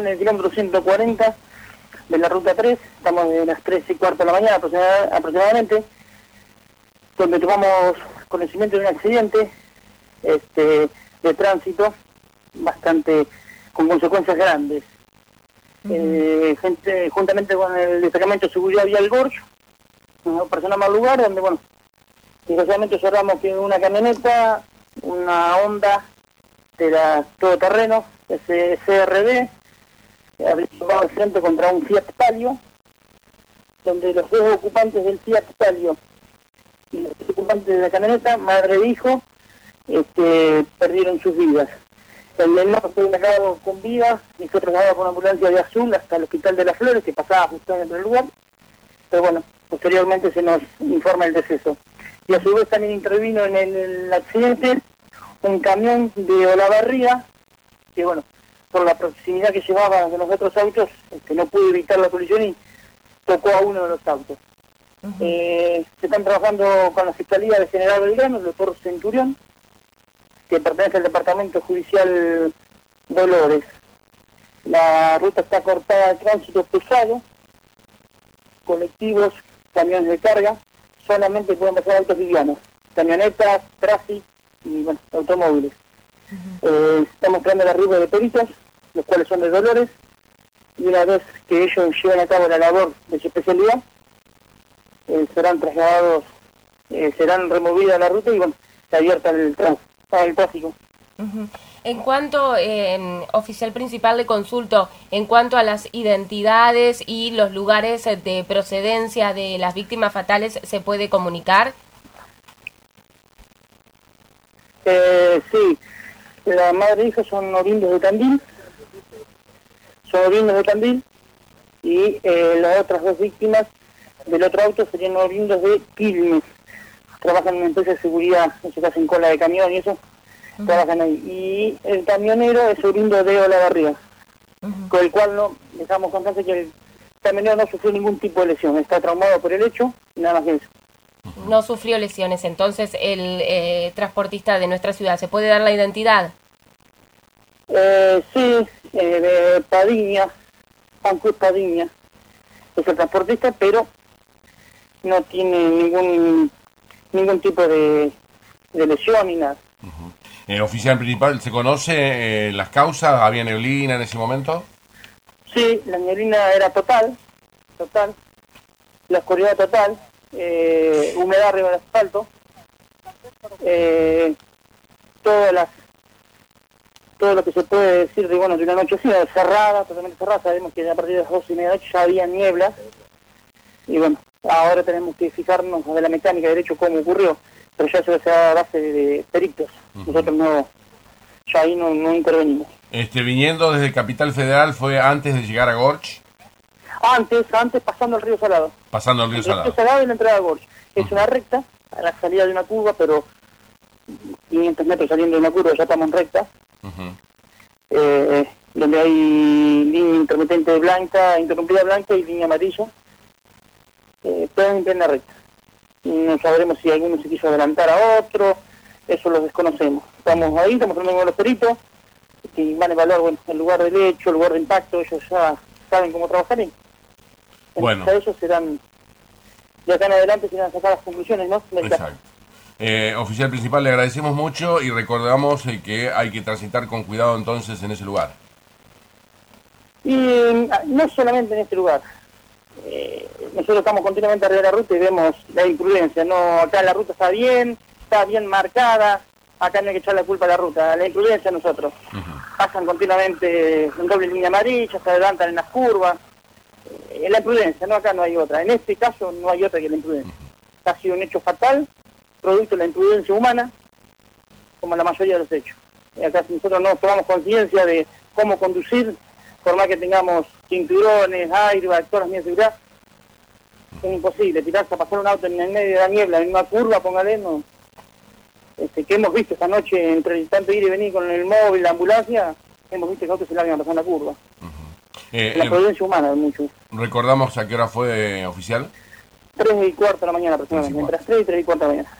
en el kilómetro 140 de la ruta 3, estamos de las 3 y cuarto de la mañana aproximadamente, donde tomamos conocimiento de un accidente este, de tránsito bastante con consecuencias grandes. Eh, gente, juntamente con el destacamento de seguridad vial Gorge, nos personamos al lugar donde, bueno, desgraciadamente observamos que una camioneta, una Honda de la todoterreno, ese CRD, había tomado el frente contra un Fiat Palio, donde los dos ocupantes del Fiat Palio y los ocupantes de la camioneta, madre e hijo, este, perdieron sus vidas. El menor fue trasladado con vida y fue trasladado con ambulancia de azul hasta el Hospital de las Flores, que pasaba justo en el lugar. Pero bueno, posteriormente se nos informa el deceso. Y a su vez también intervino en el, accidente un camión de Olavarría, que bueno, por la proximidad que llevaba de los otros autos, este, no pudo evitar la colisión y tocó a uno de los autos. Eh, se están trabajando con la Fiscalía de General Belgrano, el doctor Centurión, que pertenece al Departamento Judicial Dolores. La ruta está cortada de tránsito pesado, colectivos, camiones de carga, solamente pueden pasar autos livianos, camionetas, tráfico y bueno, automóviles. Eh, estamos creando el arribo de peritos, los cuales son de Dolores, y una vez que ellos lleven a cabo la labor de su especialidad, eh, serán trasladados, eh, serán removidas la ruta y bueno, se abierta el el tráfico. En cuanto, eh, oficial principal de consulto, en cuanto a las identidades y los lugares de procedencia de las víctimas fatales, ¿se puede comunicar? Eh, sí, la madre e hijo son oriundos de Tandil, son oriundos de Tandil, y eh, las otras dos víctimas del otro auto serían oriundos de Quilmes. Trabajan en una empresa de seguridad, en su caso en cola de camión y eso, trabajan ahí. Y el camionero es oriundo de Olavarría, con el cual no dejamos constancia que el camionero no sufrió ningún tipo de lesión, está traumado por el hecho nada más que eso. No sufrió lesiones, entonces el eh, transportista de nuestra ciudad, ¿se puede dar la identidad? Eh, sí, eh, de Padiña, Juan Padiña, es el transportista, pero no tiene ningún ningún tipo de, lesión ni nada. Eh, oficial principal, ¿se conoce eh, las causas? ¿Había neblina en ese momento? Sí, la neblina era total, total, la oscuridad total, eh, humedad arriba del asfalto, todas las todo lo que se puede decir de bueno de una noche así, cerrada, totalmente cerrada, sabemos que a partir de las dos y media de la noche ya había niebla, y bueno, Ahora tenemos que fijarnos de la mecánica de derecho cómo ocurrió, pero ya se da a base de, peritos. Nosotros no, ya ahí no, intervenimos. Este, viniendo desde Capital Federal, ¿fue antes de llegar a Gorch? Antes, antes pasando el río Salado. Pasando el río Salado. El río Salado y la entrada a Gorch. Es una recta, a la salida de una curva, pero 500 metros saliendo de una curva ya estamos en recta. Eh, donde hay línea intermitente blanca, interrumpida blanca y línea amarilla eh, en plena recta. No sabremos si alguno se quiso adelantar a otro, eso lo desconocemos. Estamos ahí, estamos hablando con los peritos, que van a evaluar bueno, el lugar del hecho, el lugar de impacto, ellos ya saben cómo trabajar y bueno. ellos serán, de acá en adelante serán sacar las conclusiones, ¿no? Exacto. Eh, oficial principal, le agradecemos mucho y recordamos eh, que hay que transitar con cuidado entonces en ese lugar. Y no solamente en este lugar, eh, nosotros estamos continuamente arriba de la ruta y vemos la imprudencia, no, acá la ruta está bien, está bien marcada, acá no hay que echar la culpa a la ruta, la imprudencia nosotros. Pasan continuamente en doble línea amarilla, se adelantan en las curvas, eh, la imprudencia, no acá no hay otra, en este caso no hay otra que la imprudencia. Ha sido un hecho fatal, producto de la imprudencia humana, como la mayoría de los hechos. Acá nosotros no tomamos conciencia de cómo conducir, por más que tengamos cinturones, aire, todas las medidas de seguridad, es imposible. Tirarse a pasar un auto en el medio de la niebla, en una curva, póngale, no. Este, que hemos visto esta noche, entre tanto ir y venir con el móvil, la ambulancia, hemos visto que autos se largan a pasar la curva. Eh, la eh, prudencia humana, mucho. ¿Recordamos a qué hora fue oficial? 3 y cuarto de la mañana aproximadamente, entre las 3 y 3 y cuarto de la mañana.